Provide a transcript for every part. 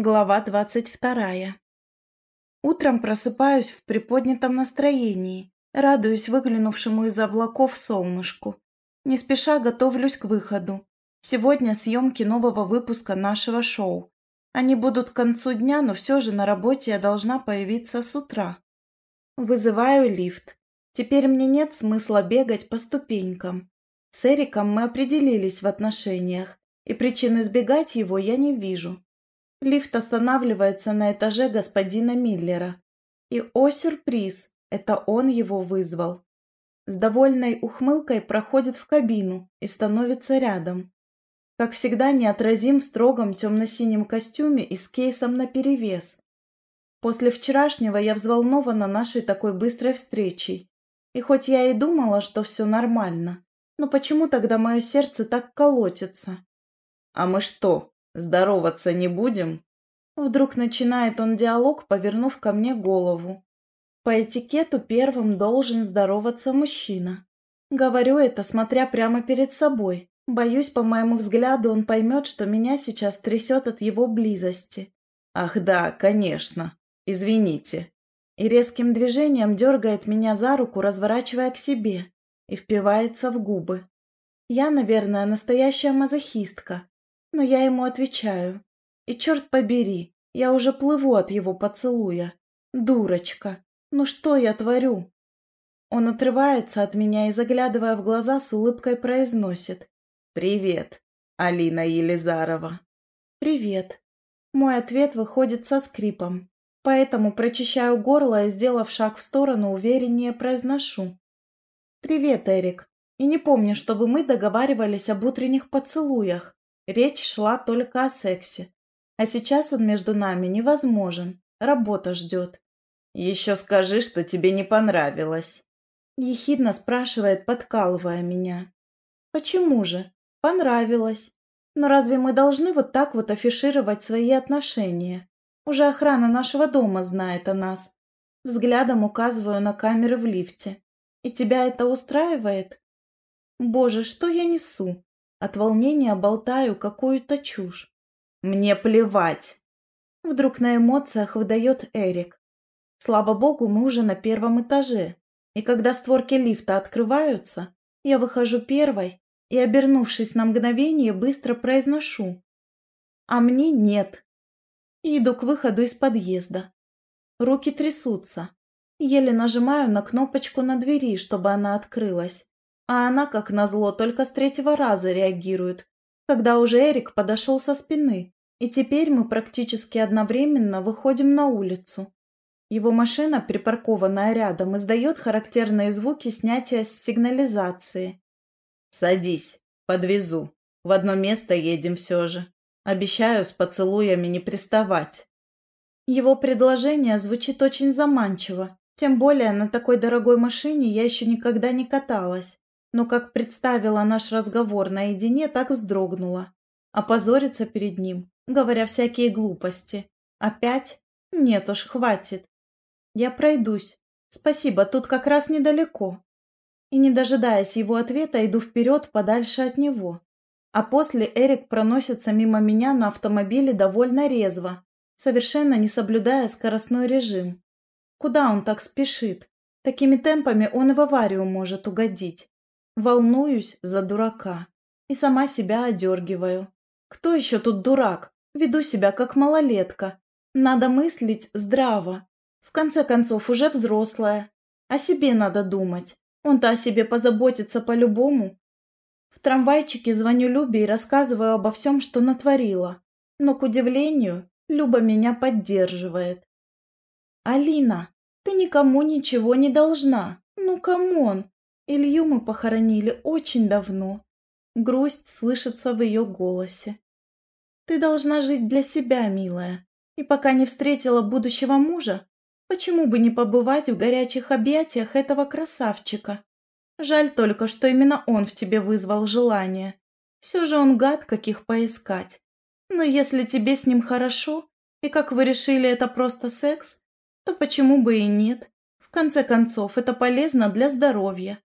Глава двадцать вторая. Утром просыпаюсь в приподнятом настроении, радуюсь выглянувшему из облаков солнышку. Не спеша готовлюсь к выходу. Сегодня съемки нового выпуска нашего шоу. Они будут к концу дня, но все же на работе я должна появиться с утра. Вызываю лифт. Теперь мне нет смысла бегать по ступенькам. С Эриком мы определились в отношениях, и причин избегать его я не вижу. Лифт останавливается на этаже господина Миллера. И, о сюрприз, это он его вызвал. С довольной ухмылкой проходит в кабину и становится рядом. Как всегда, неотразим в строгом темно-синем костюме и с кейсом наперевес. После вчерашнего я взволнована нашей такой быстрой встречей. И хоть я и думала, что все нормально, но почему тогда мое сердце так колотится? «А мы что, Здороваться не будем?» Вдруг начинает он диалог, повернув ко мне голову. По этикету первым должен здороваться мужчина. Говорю это, смотря прямо перед собой. Боюсь, по моему взгляду, он поймет, что меня сейчас трясет от его близости. «Ах да, конечно. Извините». И резким движением дергает меня за руку, разворачивая к себе, и впивается в губы. Я, наверное, настоящая мазохистка, но я ему отвечаю. И черт побери, я уже плыву от его поцелуя. Дурочка, ну что я творю? Он отрывается от меня и, заглядывая в глаза, с улыбкой произносит. «Привет, Алина Елизарова». «Привет». Мой ответ выходит со скрипом, поэтому прочищаю горло и, сделав шаг в сторону, увереннее произношу. «Привет, Эрик. И не помню, чтобы мы договаривались об утренних поцелуях. Речь шла только о сексе. А сейчас он между нами невозможен. Работа ждет. «Еще скажи, что тебе не понравилось». Ехидно спрашивает, подкалывая меня. «Почему же? Понравилось. Но разве мы должны вот так вот афишировать свои отношения? Уже охрана нашего дома знает о нас. Взглядом указываю на камеры в лифте. И тебя это устраивает? Боже, что я несу? От волнения болтаю какую-то чушь. Мне плевать. Вдруг на эмоциях выдает Эрик. Слава богу, мы уже на первом этаже. И когда створки лифта открываются, я выхожу первой и, обернувшись на мгновение, быстро произношу. А мне нет. И иду к выходу из подъезда. Руки трясутся. Еле нажимаю на кнопочку на двери, чтобы она открылась. А она, как назло, только с третьего раза реагирует, когда уже Эрик подошел со спины, и теперь мы практически одновременно выходим на улицу. Его машина, припаркованная рядом, издает характерные звуки снятия с сигнализации. «Садись, подвезу. В одно место едем все же. Обещаю с поцелуями не приставать». Его предложение звучит очень заманчиво, тем более на такой дорогой машине я еще никогда не каталась но как представила наш разговор наедине, так вздрогнула. Опозориться перед ним, говоря всякие глупости. Опять? Нет уж, хватит. Я пройдусь. Спасибо, тут как раз недалеко. И не дожидаясь его ответа, иду вперед подальше от него. А после Эрик проносится мимо меня на автомобиле довольно резво, совершенно не соблюдая скоростной режим. Куда он так спешит? Такими темпами он и в аварию может угодить. Волнуюсь за дурака и сама себя одергиваю. Кто еще тут дурак? Веду себя как малолетка. Надо мыслить здраво. В конце концов, уже взрослая. О себе надо думать. Он-то о себе позаботится по-любому. В трамвайчике звоню Любе и рассказываю обо всем, что натворила. Но, к удивлению, Люба меня поддерживает. «Алина, ты никому ничего не должна. Ну, come on, Илью мы похоронили очень давно. Грусть слышится в ее голосе. Ты должна жить для себя, милая. И пока не встретила будущего мужа, почему бы не побывать в горячих объятиях этого красавчика? Жаль только, что именно он в тебе вызвал желание. Все же он гад, каких поискать. Но если тебе с ним хорошо, и как вы решили, это просто секс, то почему бы и нет? В конце концов, это полезно для здоровья.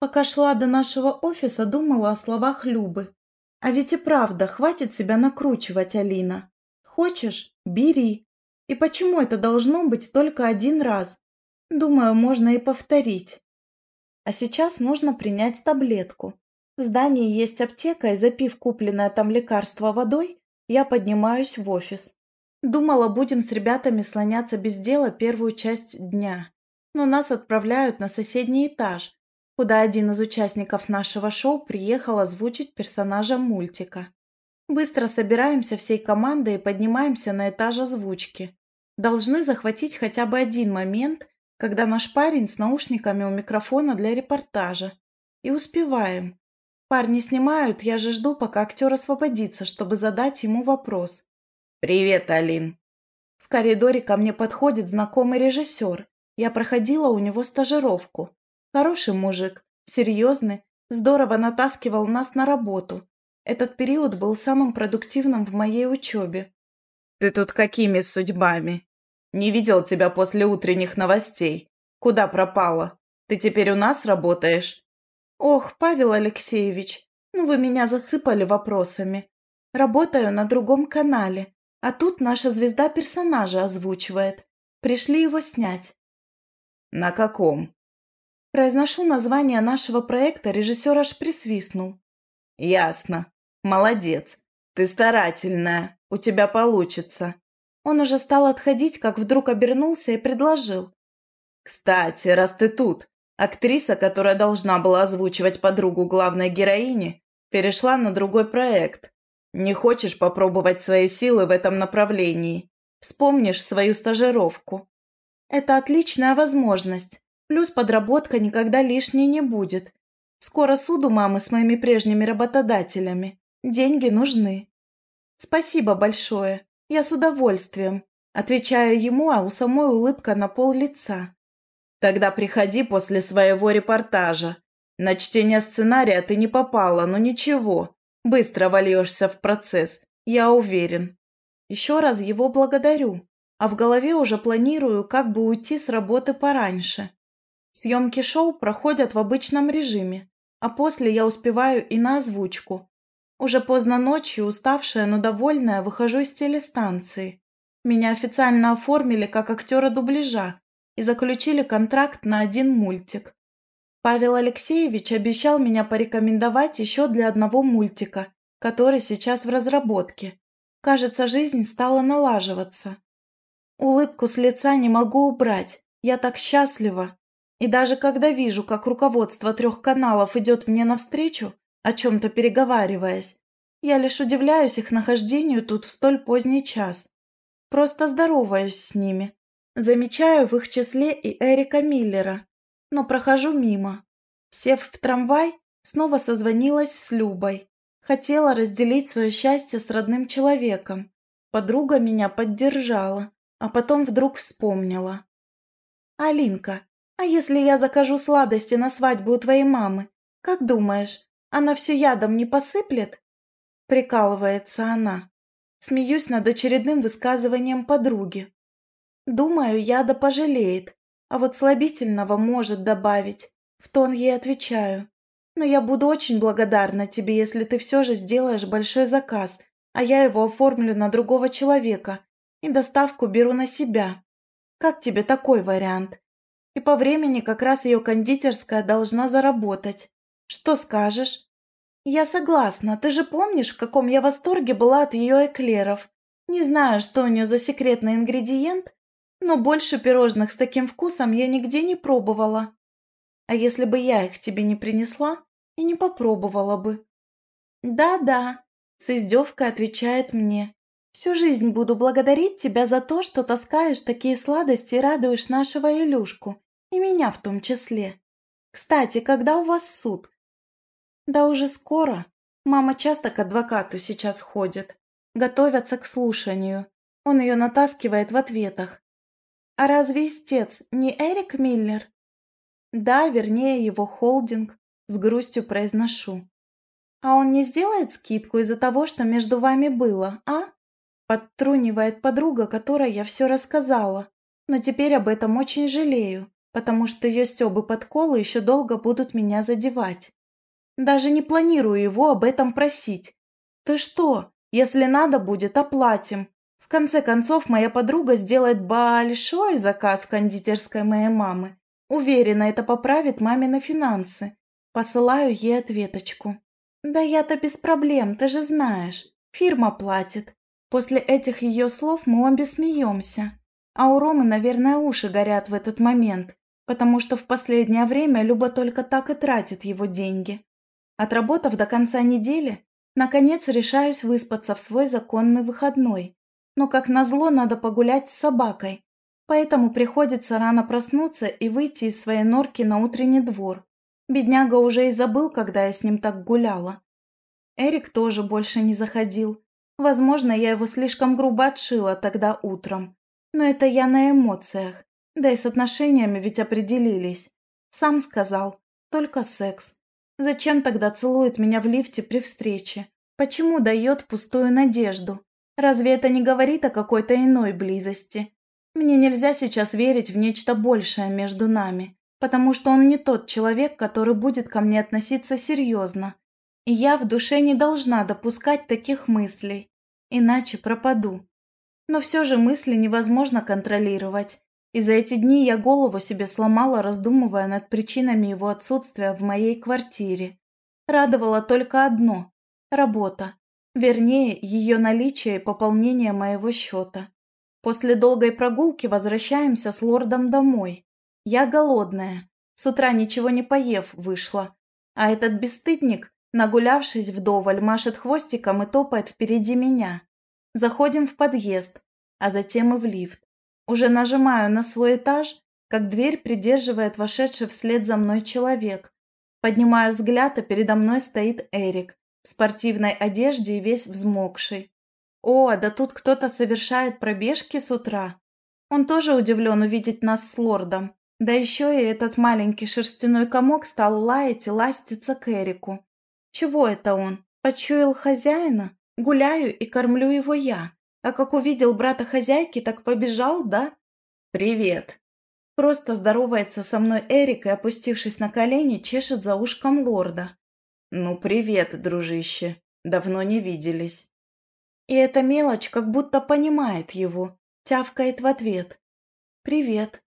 Пока шла до нашего офиса, думала о словах Любы. А ведь и правда, хватит себя накручивать, Алина. Хочешь – бери. И почему это должно быть только один раз? Думаю, можно и повторить. А сейчас нужно принять таблетку. В здании есть аптека, и запив купленное там лекарство водой, я поднимаюсь в офис. Думала, будем с ребятами слоняться без дела первую часть дня. Но нас отправляют на соседний этаж, куда один из участников нашего шоу приехал озвучить персонажа мультика. Быстро собираемся всей командой и поднимаемся на этаж озвучки. Должны захватить хотя бы один момент, когда наш парень с наушниками у микрофона для репортажа. И успеваем. Парни снимают, я же жду, пока актер освободится, чтобы задать ему вопрос. «Привет, Алин!» В коридоре ко мне подходит знакомый режиссер. Я проходила у него стажировку. Хороший мужик, серьезный, здорово натаскивал нас на работу. Этот период был самым продуктивным в моей учебе. «Ты тут какими судьбами? Не видел тебя после утренних новостей. Куда пропала? Ты теперь у нас работаешь?» «Ох, Павел Алексеевич, ну вы меня засыпали вопросами. Работаю на другом канале, а тут наша звезда персонажа озвучивает. Пришли его снять». «На каком?» Произношу название нашего проекта, режиссер аж присвистнул. «Ясно. Молодец. Ты старательная. У тебя получится». Он уже стал отходить, как вдруг обернулся и предложил. «Кстати, раз ты тут, актриса, которая должна была озвучивать подругу главной героини, перешла на другой проект. Не хочешь попробовать свои силы в этом направлении? Вспомнишь свою стажировку?» «Это отличная возможность. Плюс подработка никогда лишней не будет. Скоро суду мамы с моими прежними работодателями. Деньги нужны. Спасибо большое. Я с удовольствием. Отвечаю ему, а у самой улыбка на пол лица. Тогда приходи после своего репортажа. На чтение сценария ты не попала, но ничего. Быстро вольешься в процесс, я уверен. Еще раз его благодарю, а в голове уже планирую, как бы уйти с работы пораньше. Съемки шоу проходят в обычном режиме, а после я успеваю и на озвучку. Уже поздно ночью, уставшая, но довольная, выхожу из телестанции. Меня официально оформили как актера дубляжа и заключили контракт на один мультик. Павел Алексеевич обещал меня порекомендовать еще для одного мультика, который сейчас в разработке. Кажется, жизнь стала налаживаться. Улыбку с лица не могу убрать. Я так счастлива. И даже когда вижу, как руководство трех каналов идет мне навстречу, о чем-то переговариваясь, я лишь удивляюсь их нахождению тут в столь поздний час. Просто здороваюсь с ними. Замечаю в их числе и Эрика Миллера, но прохожу мимо. Сев в трамвай, снова созвонилась с Любой. Хотела разделить свое счастье с родным человеком. Подруга меня поддержала, а потом вдруг вспомнила. «Алинка, а если я закажу сладости на свадьбу у твоей мамы? Как думаешь, она все ядом не посыплет?» Прикалывается она. Смеюсь над очередным высказыванием подруги. Думаю, яда пожалеет, а вот слабительного может добавить. В тон ей отвечаю. Но я буду очень благодарна тебе, если ты все же сделаешь большой заказ, а я его оформлю на другого человека и доставку беру на себя. Как тебе такой вариант? И по времени как раз ее кондитерская должна заработать. Что скажешь? Я согласна. Ты же помнишь, в каком я восторге была от ее эклеров? Не знаю, что у нее за секретный ингредиент, но больше пирожных с таким вкусом я нигде не пробовала. А если бы я их тебе не принесла и не попробовала бы? Да-да, с издевкой отвечает мне. Всю жизнь буду благодарить тебя за то, что таскаешь такие сладости и радуешь нашего Илюшку, и меня в том числе. Кстати, когда у вас суд? Да уже скоро. Мама часто к адвокату сейчас ходит. Готовятся к слушанию. Он ее натаскивает в ответах. А разве истец не Эрик Миллер? Да, вернее его холдинг, с грустью произношу. А он не сделает скидку из-за того, что между вами было, а? Подтрунивает подруга, которой я все рассказала, но теперь об этом очень жалею, потому что ее стебы подколы еще долго будут меня задевать. Даже не планирую его об этом просить. Ты что, если надо будет, оплатим. В конце концов, моя подруга сделает большой заказ в кондитерской моей мамы. Уверена, это поправит мамины финансы. Посылаю ей ответочку. «Да я-то без проблем, ты же знаешь. Фирма платит». После этих ее слов мы обе смеемся. А у Ромы, наверное, уши горят в этот момент, потому что в последнее время Люба только так и тратит его деньги. Отработав до конца недели, наконец решаюсь выспаться в свой законный выходной. Но, как назло, надо погулять с собакой, поэтому приходится рано проснуться и выйти из своей норки на утренний двор. Бедняга уже и забыл, когда я с ним так гуляла. Эрик тоже больше не заходил. Возможно, я его слишком грубо отшила тогда утром. Но это я на эмоциях. Да и с отношениями ведь определились. Сам сказал, только секс. Зачем тогда целует меня в лифте при встрече? Почему дает пустую надежду? Разве это не говорит о какой-то иной близости? Мне нельзя сейчас верить в нечто большее между нами потому что он не тот человек, который будет ко мне относиться серьезно. И я в душе не должна допускать таких мыслей, иначе пропаду. Но все же мысли невозможно контролировать, и за эти дни я голову себе сломала, раздумывая над причинами его отсутствия в моей квартире. Радовало только одно – работа, вернее, ее наличие и пополнение моего счета. После долгой прогулки возвращаемся с лордом домой. Я голодная. С утра ничего не поев вышла. А этот бесстыдник, нагулявшись вдоволь, машет хвостиком и топает впереди меня. Заходим в подъезд, а затем и в лифт. Уже нажимаю на свой этаж, как дверь придерживает вошедший вслед за мной человек. Поднимаю взгляд, а передо мной стоит Эрик в спортивной одежде и весь взмокший. О, да тут кто-то совершает пробежки с утра. Он тоже удивлен увидеть нас с лордом. Да еще и этот маленький шерстяной комок стал лаять и ластиться к Эрику. Чего это он? Почуял хозяина? Гуляю и кормлю его я. А как увидел брата хозяйки, так побежал, да? «Привет!» Просто здоровается со мной Эрик и, опустившись на колени, чешет за ушком лорда. «Ну, привет, дружище. Давно не виделись». И эта мелочь как будто понимает его, тявкает в ответ. «Привет».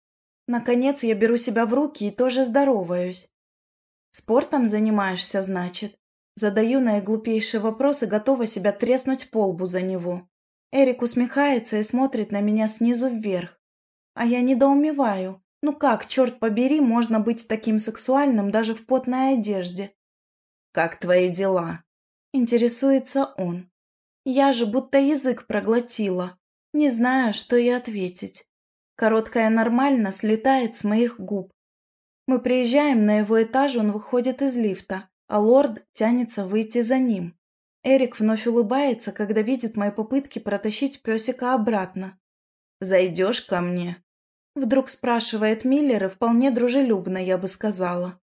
Наконец я беру себя в руки и тоже здороваюсь. Спортом занимаешься, значит? Задаю наиглупейший вопрос и готова себя треснуть по лбу за него. Эрик усмехается и смотрит на меня снизу вверх. А я недоумеваю. Ну как, черт побери, можно быть таким сексуальным даже в потной одежде? «Как твои дела?» Интересуется он. Я же будто язык проглотила. Не знаю, что и ответить. Короткая «нормально» слетает с моих губ. Мы приезжаем на его этаж, он выходит из лифта, а лорд тянется выйти за ним. Эрик вновь улыбается, когда видит мои попытки протащить песика обратно. «Зайдешь ко мне?» Вдруг спрашивает Миллер, и вполне дружелюбно, я бы сказала.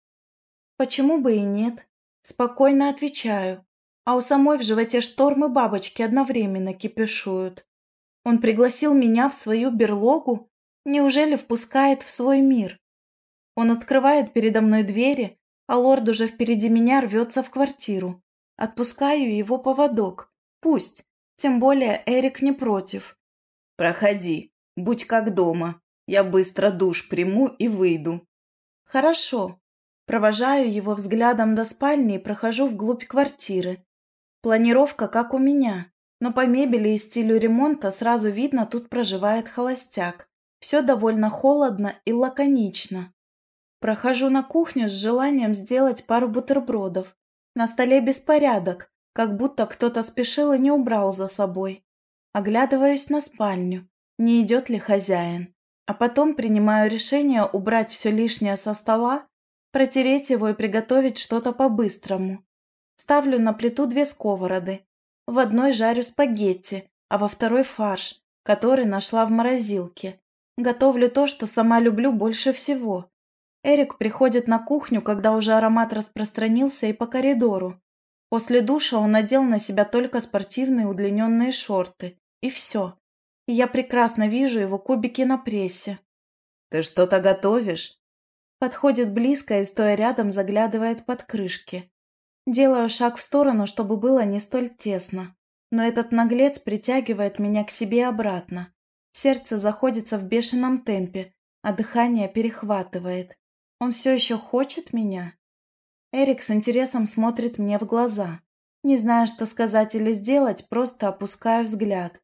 Почему бы и нет? Спокойно отвечаю. А у самой в животе штормы бабочки одновременно кипишуют. Он пригласил меня в свою берлогу, Неужели впускает в свой мир? Он открывает передо мной двери, а лорд уже впереди меня рвется в квартиру. Отпускаю его поводок. Пусть. Тем более Эрик не против. «Проходи. Будь как дома. Я быстро душ приму и выйду». «Хорошо». Провожаю его взглядом до спальни и прохожу вглубь квартиры. Планировка как у меня, но по мебели и стилю ремонта сразу видно, тут проживает холостяк. Все довольно холодно и лаконично. Прохожу на кухню с желанием сделать пару бутербродов. На столе беспорядок, как будто кто-то спешил и не убрал за собой. Оглядываюсь на спальню, не идет ли хозяин. А потом принимаю решение убрать все лишнее со стола, протереть его и приготовить что-то по-быстрому. Ставлю на плиту две сковороды. В одной жарю спагетти, а во второй фарш, который нашла в морозилке. Готовлю то, что сама люблю больше всего. Эрик приходит на кухню, когда уже аромат распространился и по коридору. После душа он надел на себя только спортивные удлиненные шорты. И все. И я прекрасно вижу его кубики на прессе. «Ты что-то готовишь?» Подходит близко и, стоя рядом, заглядывает под крышки. Делаю шаг в сторону, чтобы было не столь тесно. Но этот наглец притягивает меня к себе обратно. Сердце заходится в бешеном темпе, а дыхание перехватывает. Он все еще хочет меня? Эрик с интересом смотрит мне в глаза. Не зная, что сказать или сделать, просто опускаю взгляд.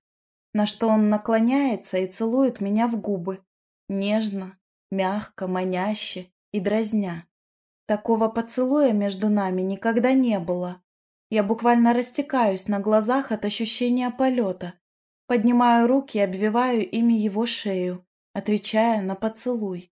На что он наклоняется и целует меня в губы. Нежно, мягко, маняще и дразня. Такого поцелуя между нами никогда не было. Я буквально растекаюсь на глазах от ощущения полета. Поднимаю руки и обвиваю ими его шею, отвечая на поцелуй.